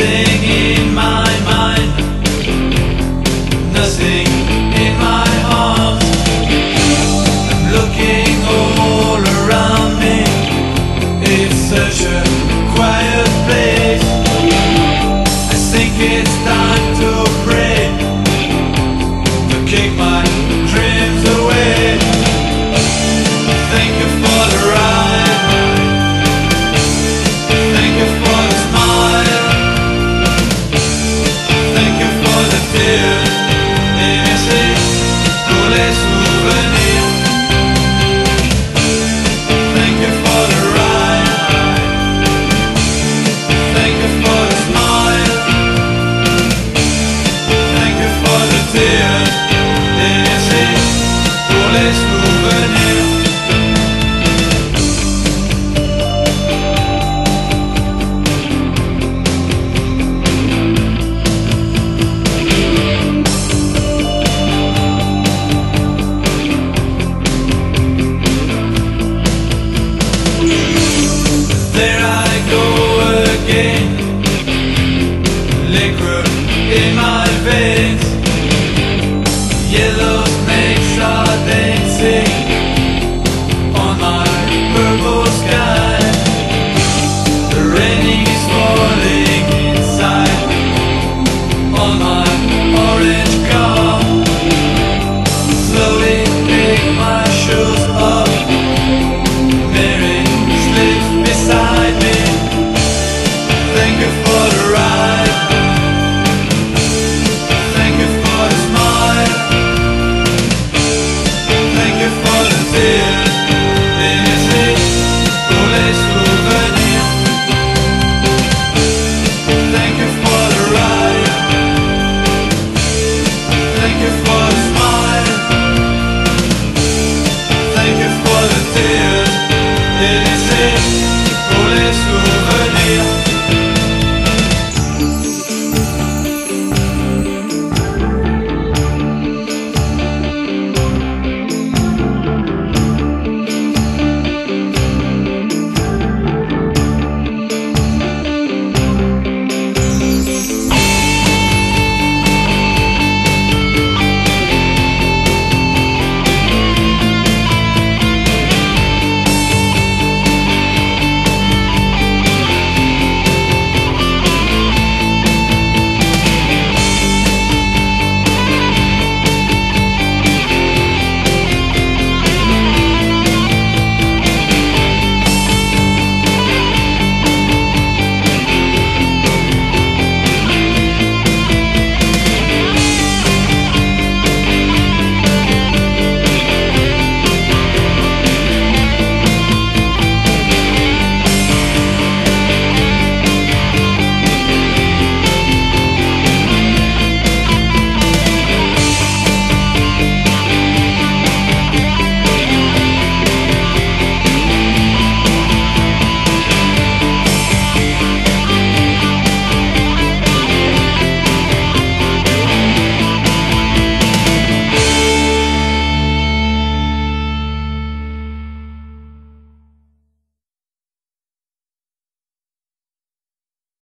nothing in my mind, nothing in my heart. I'm looking all around me, it's such a quiet place. I think it's time to. in my veins. Yellow makes our dangerous.